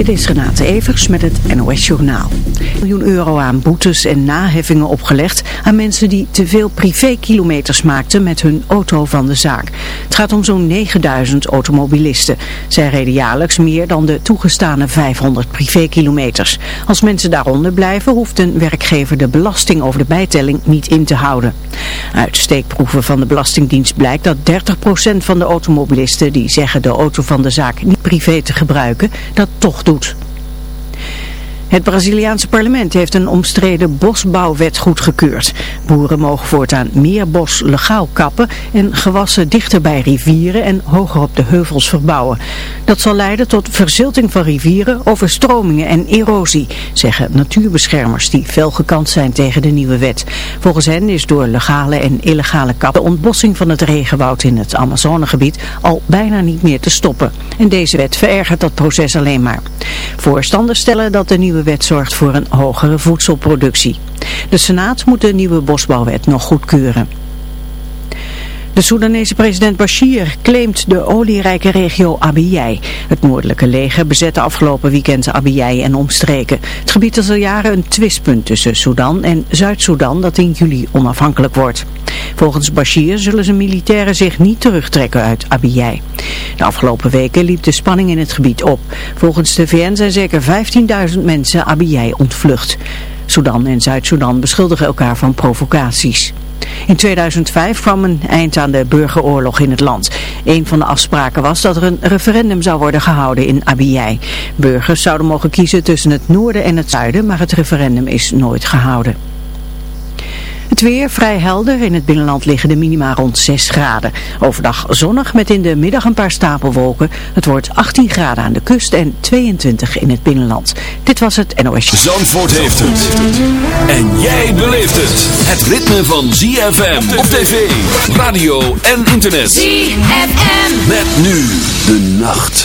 Dit is Renate Evers met het NOS Journaal. miljoen euro aan boetes en naheffingen opgelegd aan mensen die te veel privékilometers maakten met hun auto van de zaak. Het gaat om zo'n 9000 automobilisten. Zij reden jaarlijks meer dan de toegestane 500 privékilometers. Als mensen daaronder blijven hoeft een werkgever de belasting over de bijtelling niet in te houden. Uit steekproeven van de Belastingdienst blijkt dat 30% van de automobilisten die zeggen de auto van de zaak niet privé te gebruiken, dat toch doet. Het Braziliaanse parlement heeft een omstreden bosbouwwet goedgekeurd. Boeren mogen voortaan meer bos legaal kappen en gewassen dichter bij rivieren en hoger op de heuvels verbouwen. Dat zal leiden tot verzilting van rivieren, overstromingen en erosie, zeggen natuurbeschermers die fel gekant zijn tegen de nieuwe wet. Volgens hen is door legale en illegale kappen de ontbossing van het regenwoud in het Amazonegebied al bijna niet meer te stoppen. En deze wet verergert dat proces alleen maar. Voorstanders stellen dat de nieuwe wet zorgt voor een hogere voedselproductie. De Senaat moet de nieuwe bosbouwwet nog goedkeuren. De Soedanese president Bashir claimt de olierijke regio Abiyai. Het noordelijke leger bezette afgelopen weekend Abiyai en omstreken. Het gebied is al jaren een twistpunt tussen Sudan en Zuid-Soedan dat in juli onafhankelijk wordt. Volgens Bashir zullen zijn militairen zich niet terugtrekken uit Abiyai. De afgelopen weken liep de spanning in het gebied op. Volgens de VN zijn zeker 15.000 mensen Abiyai ontvlucht. Sudan en Zuid-Soedan beschuldigen elkaar van provocaties. In 2005 kwam een eind aan de burgeroorlog in het land. Een van de afspraken was dat er een referendum zou worden gehouden in Abiyai. Burgers zouden mogen kiezen tussen het noorden en het zuiden, maar het referendum is nooit gehouden. Het weer vrij helder. In het binnenland liggen de minima rond 6 graden. Overdag zonnig met in de middag een paar stapelwolken. Het wordt 18 graden aan de kust en 22 in het binnenland. Dit was het NOS. Zandvoort heeft het. En jij beleeft het. Het ritme van ZFM op tv, radio en internet. ZFM. Met nu de nacht.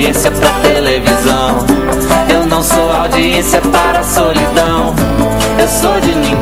audiência pra televisão. Eu não sou audiência para solidão. Eu sou de ninguém.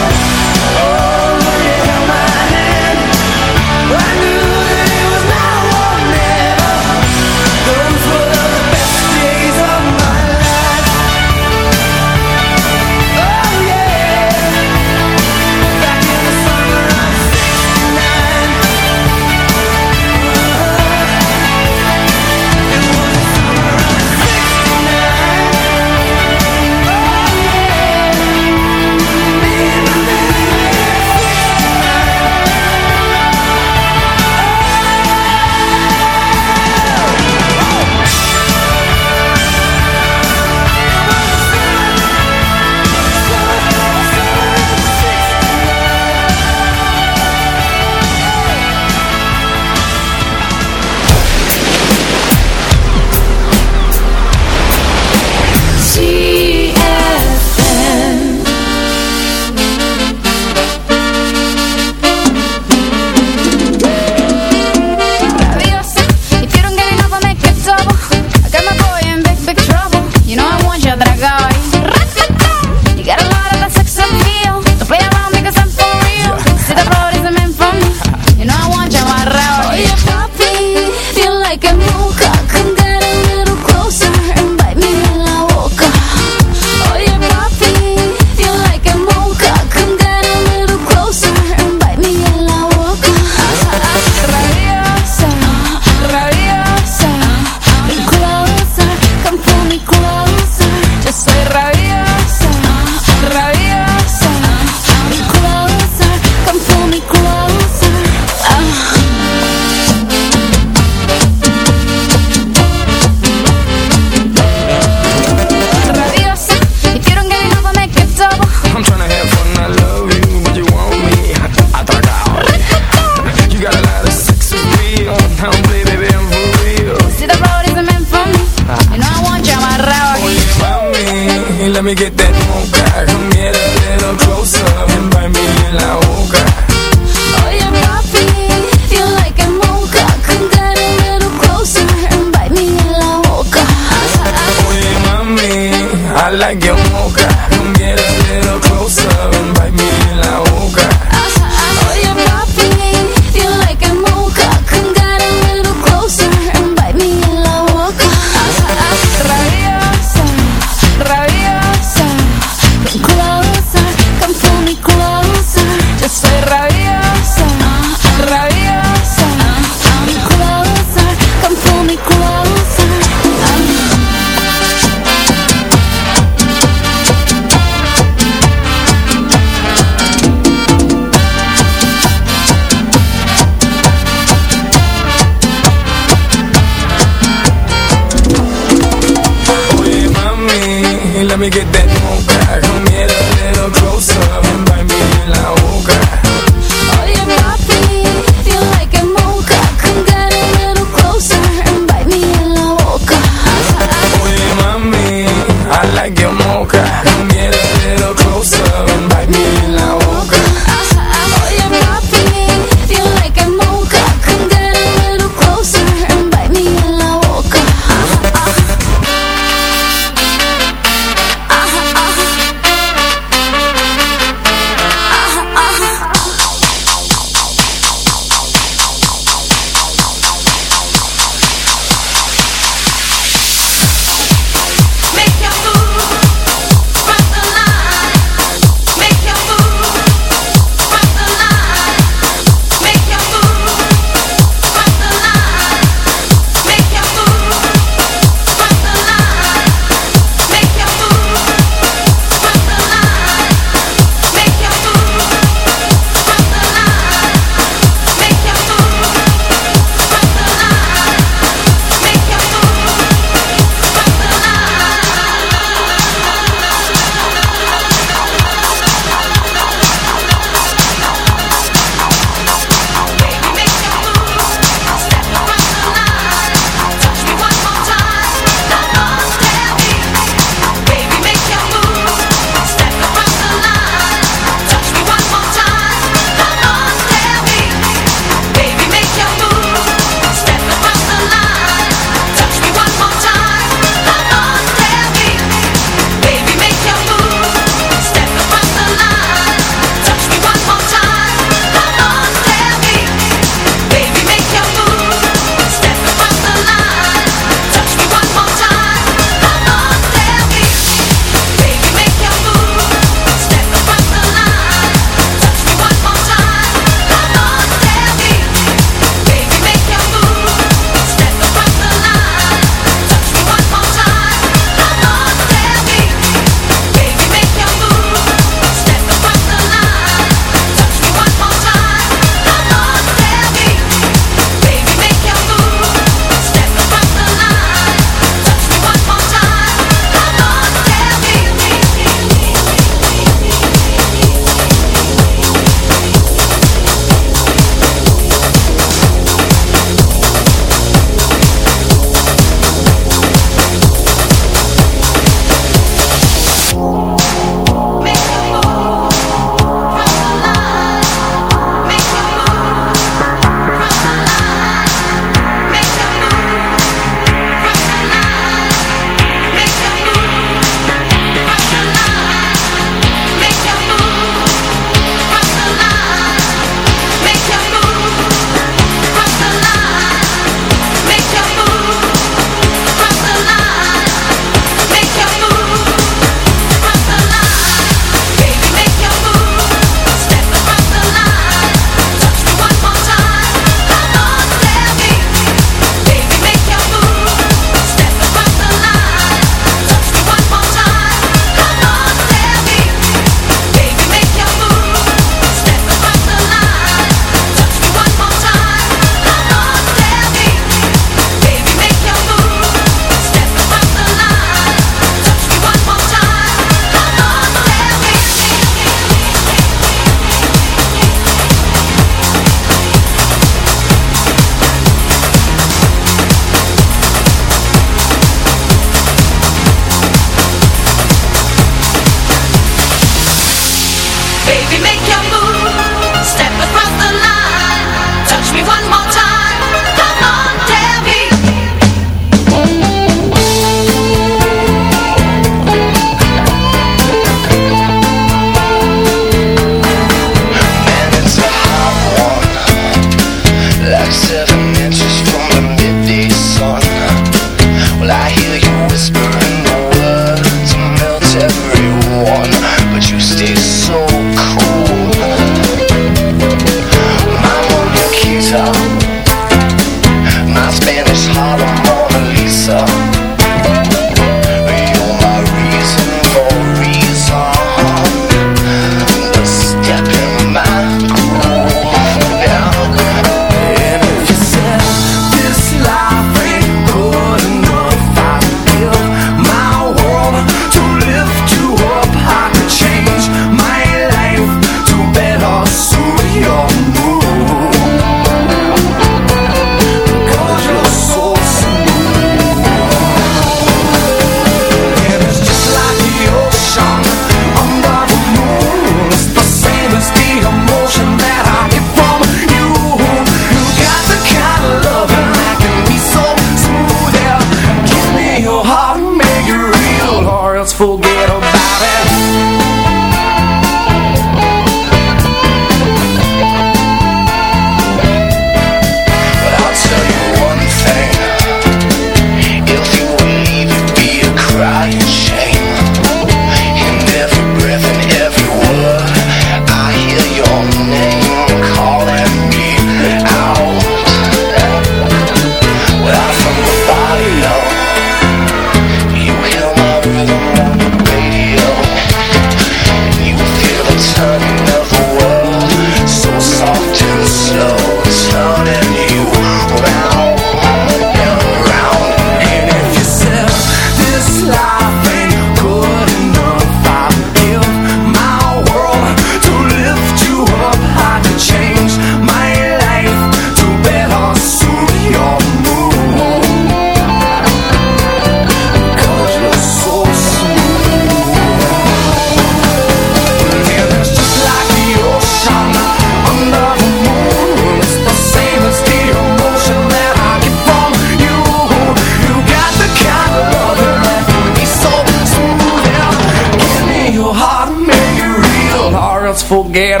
About it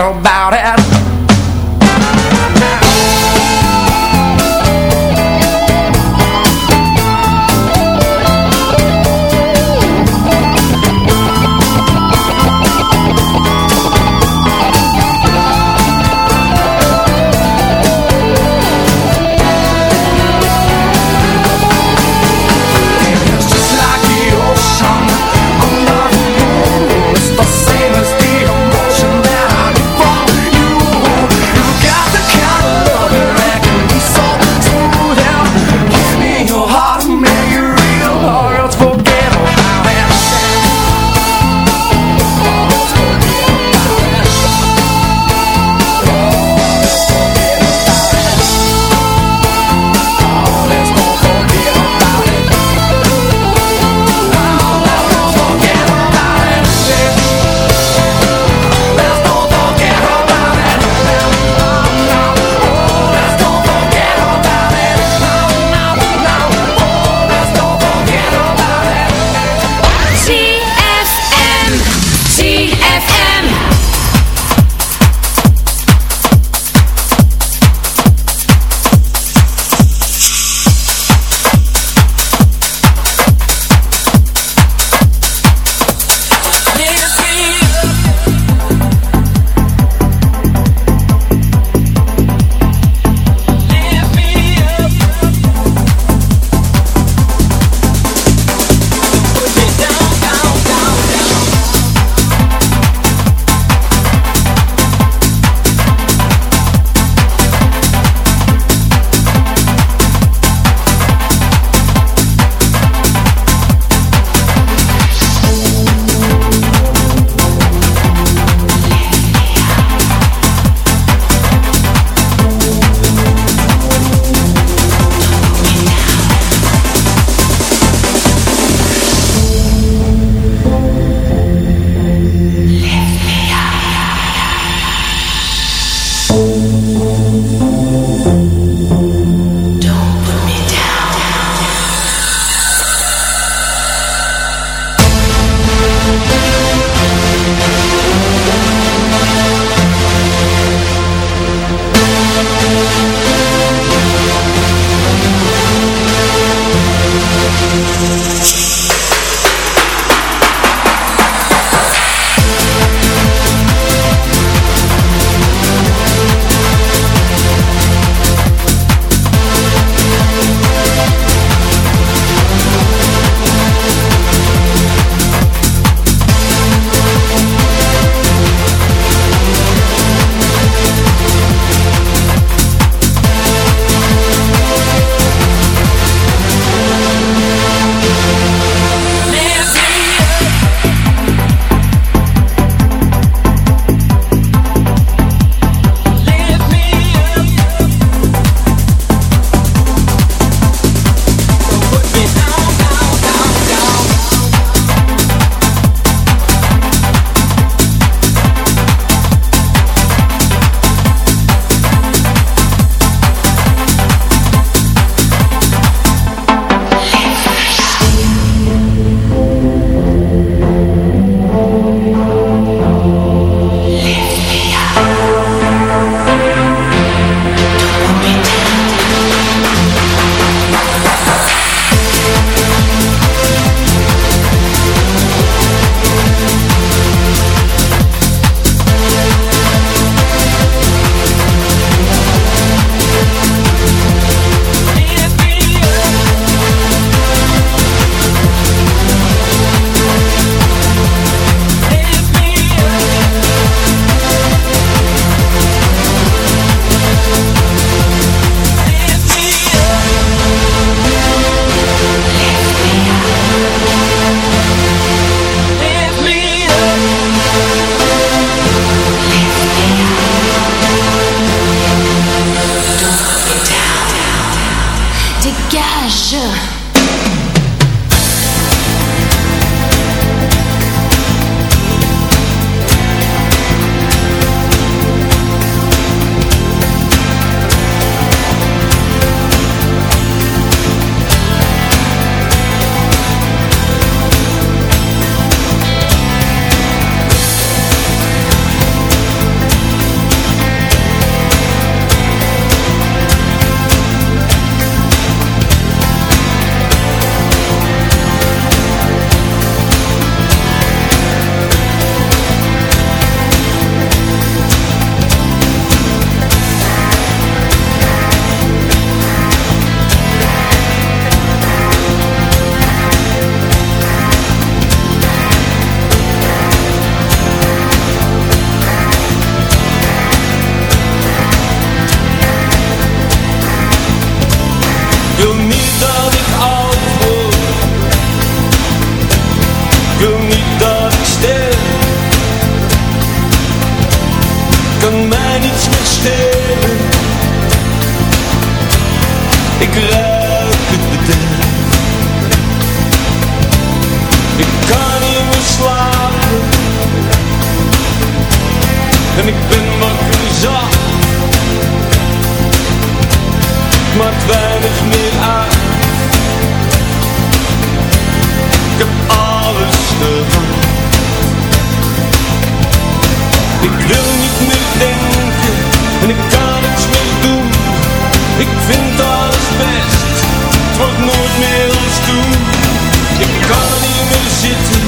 Ik kan niet meer zitten.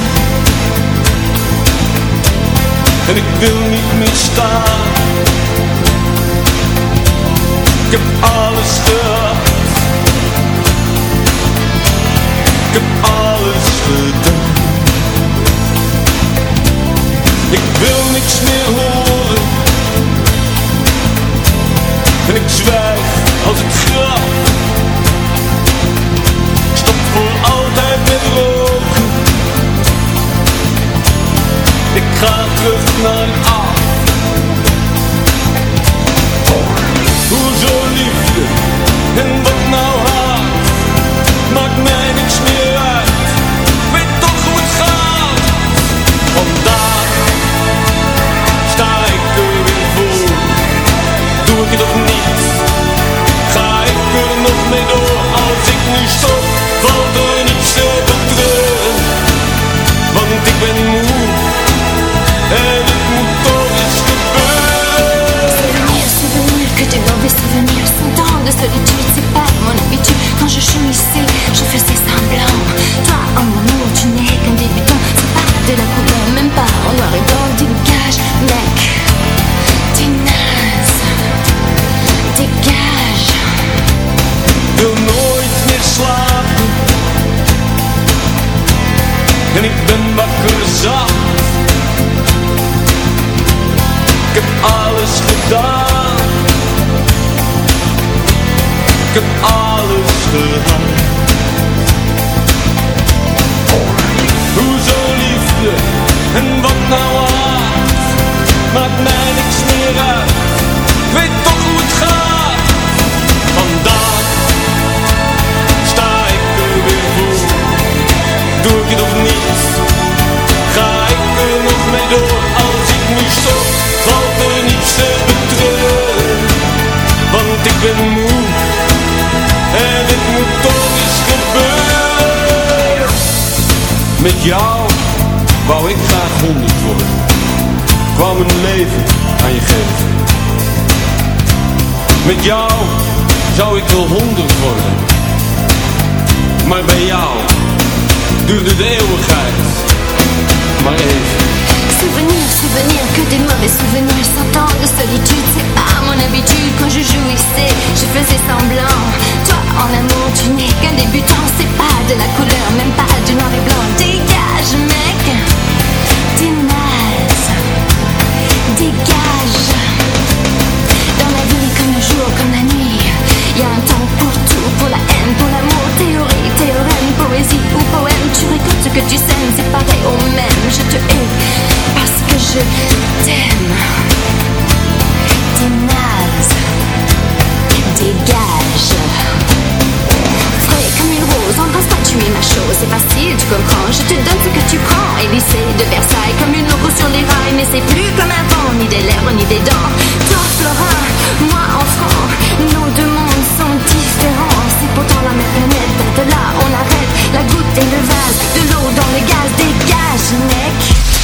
En ik wil niet meer staan. Ik heb alles gehad. Ik heb alles gedaan. Ik wil niks meer horen. En ik zwijg als ik grap Ik ga terug naar af. Hoezo liefde en solitude, c'est pas mon habitude. Quand je chemissais, je faisais gehad leven jou zou ik wel honderd worden Souvenir, souvenir, que des mauvais souvenirs. Cent ans de solitude, c'est pas mon habitude. Quand je jouissais, je faisais semblant. Toi, en amour, tu n'es qu'un débutant. C'est pas de la couleur, même pas du noir et blanc. Dégage, mec, Dégage Dans la vie, comme le jour, comme la nuit Y a un temps pour tout, pour la haine, pour l'amour Théorie, théorème, poésie ou poème. Tu récoltes ce que tu sèmes, c'est pareil au même. Je te hais parce que je t'aime. T'es naze Dégage comme une rose, embrasse-toi, tu es ma chose. C'est facile, tu comprends, je te donne ce que tu prends. Élysée de Versailles, comme une loco sur les rails. Mais c'est plus comme avant, ni des lèvres, ni des dents. Toi, Florin, moi, enfant Nos deux mondes sont différents. C'est pourtant la même planète, de là on arrête. La goutte et le vase, de l'eau dans le gaz. Dégage, mec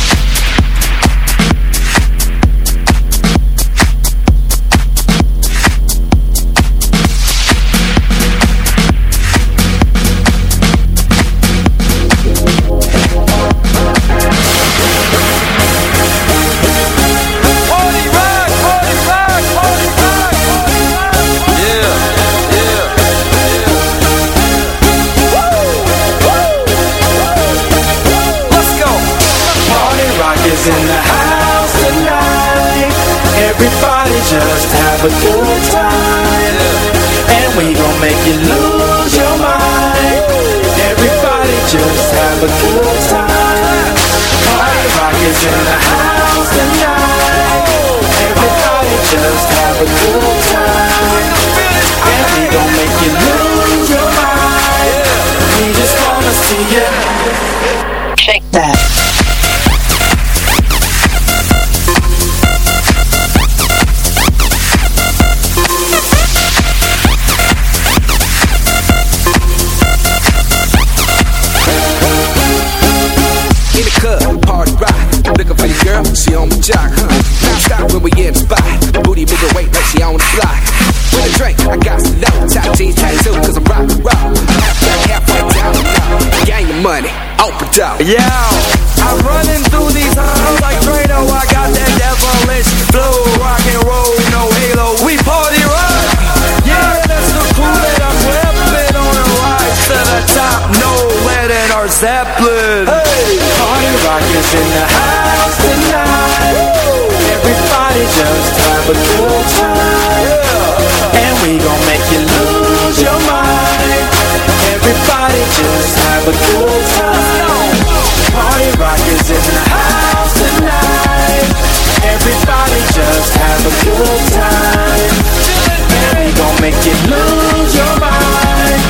make you lose your mind.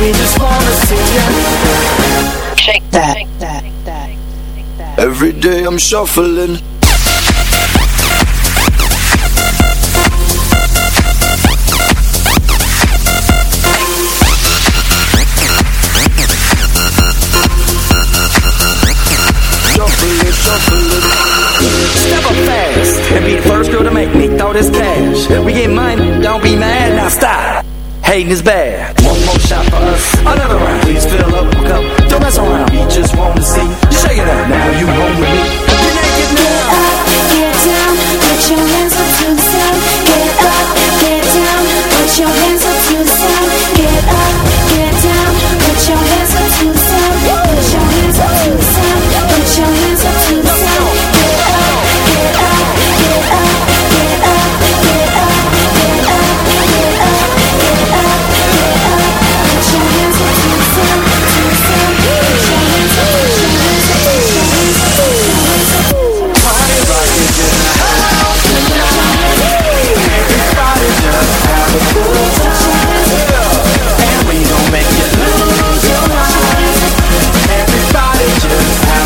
We just wanna see you shake that. Every day I'm shuffling. Shuffling, shuffling. Step up fast and be this cash. We get money, don't be mad, now stop. Hating is bad. One more shot for us, another round. Please fill up a cup, don't mess around. We just wanna see you shake it out. Now you home with me. Get naked now. Get up, get down, put your hands up to the sun. Get up, get down, put your hands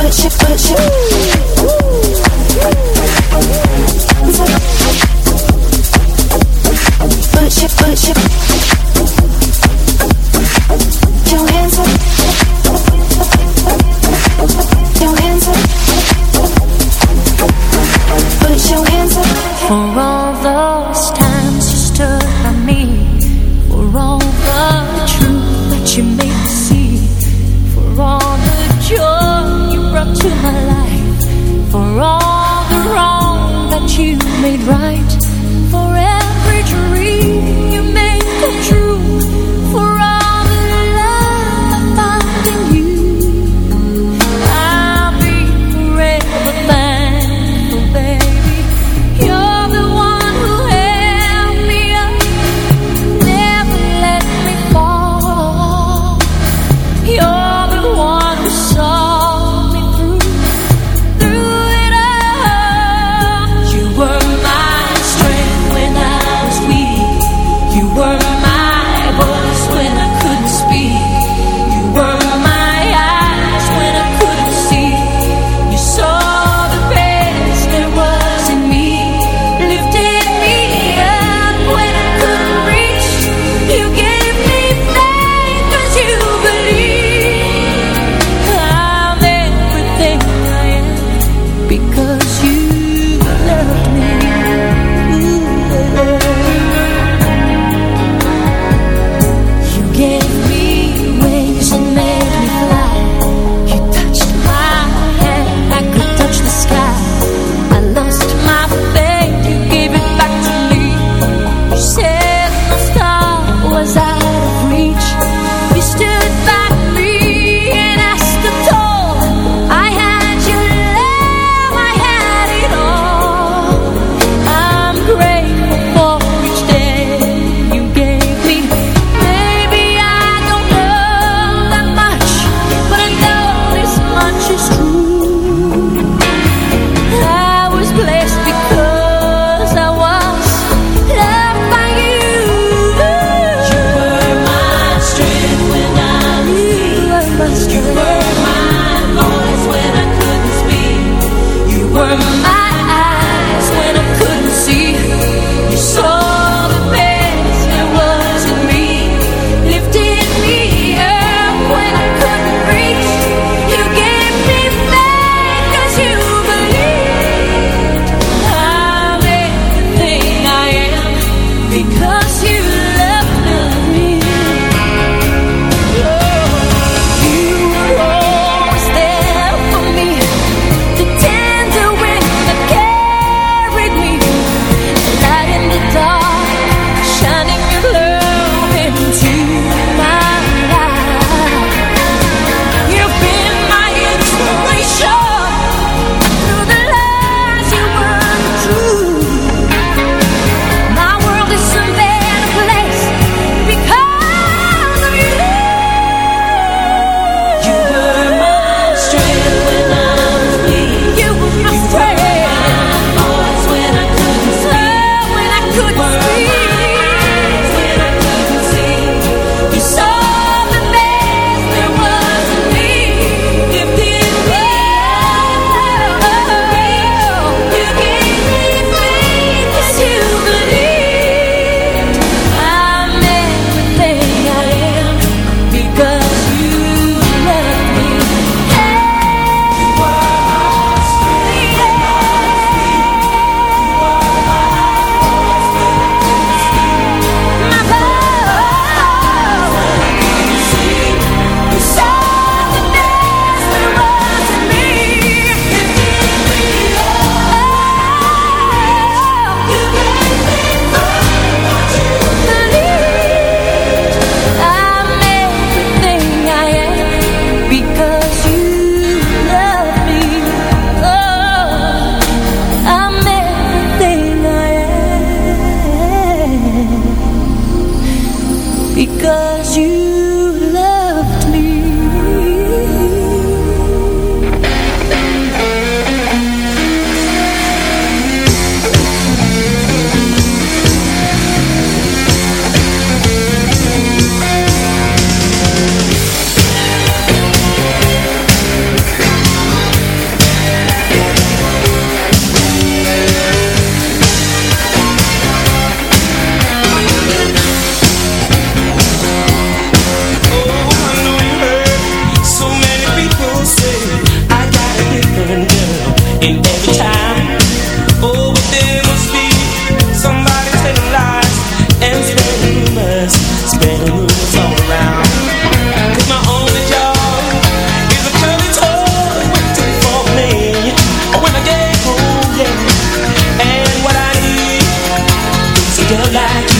put you, put you. your life.